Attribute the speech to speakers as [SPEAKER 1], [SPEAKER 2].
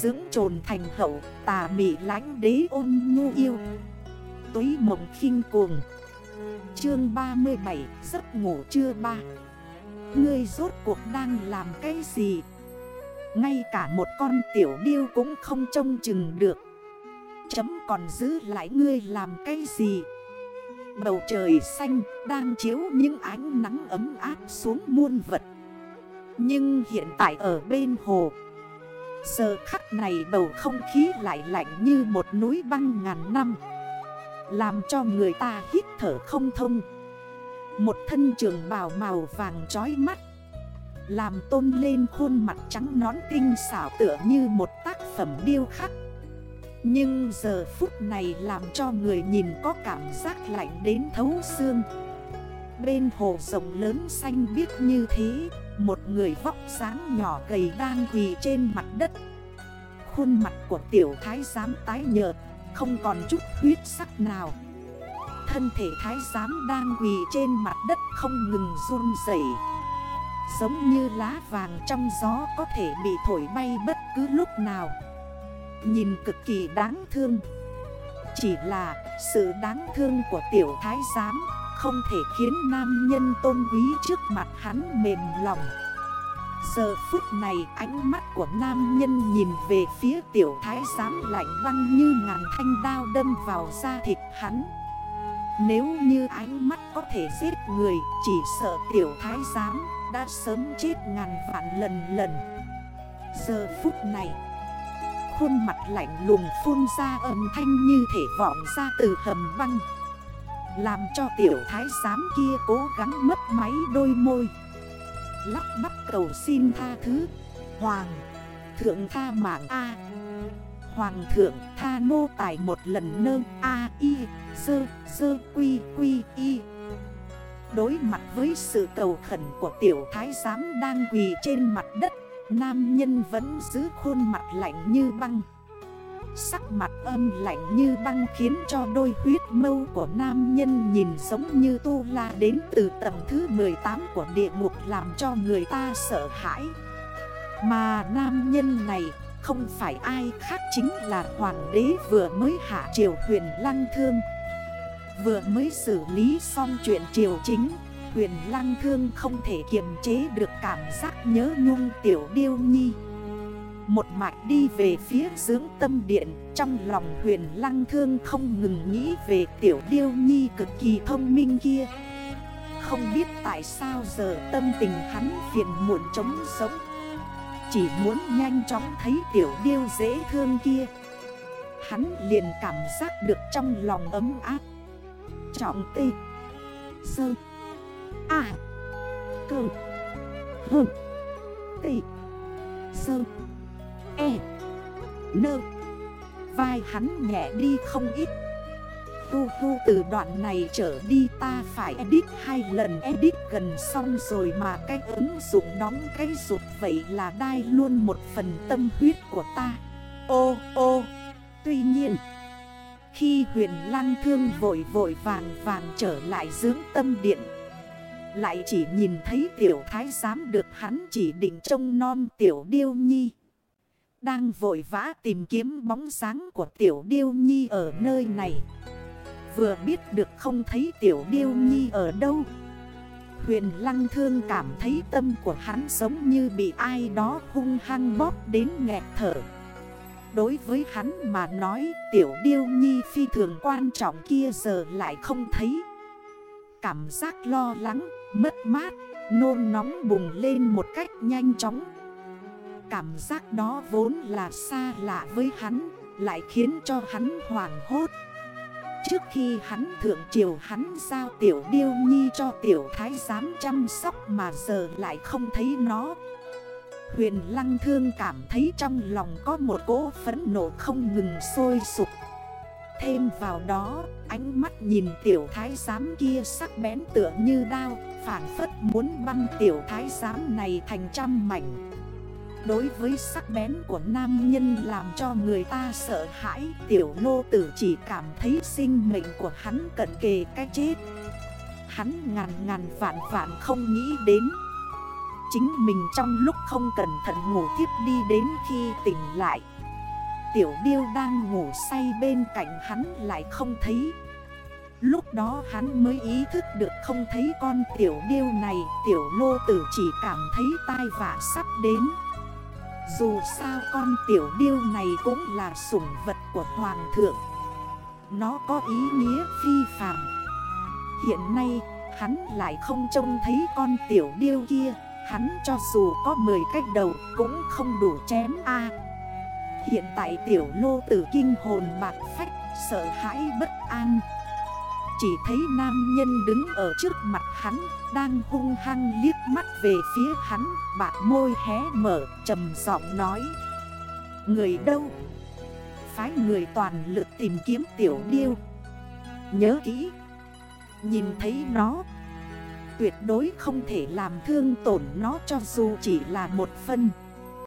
[SPEAKER 1] Dưỡng trồn thành hậu, tà mị lánh đế ôn nhu yêu. Túy mộng khinh cuồng. Chương 37 giấc ngủ chưa ba. Ngươi rốt cuộc đang làm cái gì? Ngay cả một con tiểu điêu cũng không trông chừng được. Chấm còn giữ lại ngươi làm cái gì? Bầu trời xanh đang chiếu những ánh nắng ấm áp xuống muôn vật. Nhưng hiện tại ở bên hồ Giờ khắc này bầu không khí lại lạnh như một núi băng ngàn năm. Làm cho người ta hít thở không thông. Một thân trường bào màu vàng trói mắt. Làm tôn lên khuôn mặt trắng nón tinh xảo tựa như một tác phẩm điêu khắc. Nhưng giờ phút này làm cho người nhìn có cảm giác lạnh đến thấu xương. Bên hồ rộng lớn xanh biếc như thế một người vóc sáng nhỏ gầy đang quỳ trên mặt đất. Khuôn mặt của tiểu thái giám tái nhợt, Không còn chút huyết sắc nào. Thân thể thái giám đang quỳ trên mặt đất không ngừng run dậy Giống như lá vàng trong gió có thể bị thổi bay bất cứ lúc nào. Nhìn cực kỳ đáng thương. Chỉ là sự đáng thương của tiểu thái giám không thể khiến nam nhân tôn quý trước mặt hắn mềm lòng. Giờ phút này, ánh mắt của nam nhân nhìn về phía tiểu thái giám lạnh băng như ngàn thanh đao đâm vào da thịt hắn. Nếu như ánh mắt có thể giết người, chỉ sợ tiểu thái giám đã sớm chết ngàn vạn lần lần. Giờ phút này, Khuôn mặt lạnh lùng phun ra âm thanh như thể vọng ra từ hầm băng làm cho tiểu thái giám kia cố gắng mất máy đôi môi. Lắp bắp cầu xin tha thứ. Hoàng, Thượng tha mạng A. Hoàng thượng tha nô tài một lần nơ A Y, Sơ sơ, quy quy, Y. Đối mặt với sự cầu khẩn của tiểu thái giám đang quỳ trên mặt đất, Nam nhân vẫn giữ khuôn mặt lạnh như băng. Sắc mặt âm lạnh như băng khiến cho đôi huyết mâu của nam nhân nhìn giống như tu la đến từ tầng thứ 18 của địa ngục làm cho người ta sợ hãi. Mà nam nhân này không phải ai khác chính là hoàng đế vừa mới hạ triều huyền lăng thương. Vừa mới xử lý xong chuyện triều chính, huyền lăng thương không thể kiềm chế được cảm giác nhớ nhung tiểu điêu nhi. Một mạch đi về phía dưỡng tâm điện, Trong lòng huyền lăng thương không ngừng nghĩ về tiểu điêu nhi cực kỳ thông minh kia. Không biết tại sao giờ tâm tình hắn phiền muộn trống sống Chỉ muốn nhanh chóng thấy tiểu điêu dễ thương kia. Hắn liền cảm giác được trong lòng ấm áp. Trọng tê. Sơ. À Cơ. Hơ. Tê. Sơ. E. Nơ Vai hắn nhẹ đi không ít. Tu tu từ đoạn này trở đi ta phải edit hai lần. Edit gần xong rồi mà cái ứng dụng đóng cái rụt vậy là đai luôn một phần tâm huyết của ta. Ô ô. Tuy nhiên, Khi huyền lăng thương vội vội vàng vàng trở lại dưỡng tâm điện, Lại chỉ nhìn thấy tiểu thái giám được hắn chỉ định trông non tiểu điêu nhi đang vội vã tìm kiếm bóng dáng của tiểu điêu nhi ở nơi này. Vừa biết được không thấy tiểu điêu nhi ở đâu Huyền lăng thương cảm thấy tâm của hắn giống như bị ai đó hung hăng bóp đến nghẹt thở. Đối với hắn mà nói tiểu điêu nhi phi thường quan trọng kia giờ lại không thấy. Cảm giác lo lắng, mất mát, nôn nóng bùng lên một cách nhanh chóng. Cảm giác đó vốn là xa lạ với hắn Lại khiến cho hắn hoảng hốt. Trước khi hắn thượng triều hắn giao tiểu điêu nhi cho tiểu thái giám chăm sóc mà giờ lại không thấy nó. Huyền lăng thương cảm thấy trong lòng có một cỗ phấn nộ không ngừng sôi sục. Thêm vào đó, ánh mắt nhìn tiểu thái giám kia sắc bén tựa như đao Phản phất muốn băng tiểu thái giám này thành trăm mảnh. Đối với sắc bén của nam nhân làm cho người ta sợ hãi, Tiểu nô tử chỉ cảm thấy sinh mệnh của hắn cận kề cái chết. Hắn ngàn ngàn vạn vạn không nghĩ đến. Chính mình trong lúc không cẩn thận ngủ thiếp đi đến khi tỉnh lại. Tiểu điêu đang ngủ say bên cạnh hắn lại không thấy. Lúc đó hắn mới ý thức được không thấy con tiểu điêu này. Tiểu lô tử chỉ cảm thấy tai vạ sắp đến. Dù sao con tiểu điêu này cũng là sủng vật của hoàng thượng. Nó có ý nghĩa phi phàm. Hiện nay, hắn lại không trông thấy con tiểu điêu kia. Hắn cho dù có 10 cách đầu cũng không đủ chém a. Hiện tại tiểu lô tử kinh hồn bạc phách, Sợ hãi bất an. Chỉ thấy nam nhân đứng ở trước mặt hắn, Đang hung hăng liếc mắt về phía hắn Bạc môi hé mở, trầm giọng nói. Người đâu? Phái người toàn lực tìm kiếm tiểu điêu. Nhớ kỹ. Nhìn thấy nó, Tuyệt đối không thể làm thương tổn nó cho dù chỉ là một phân.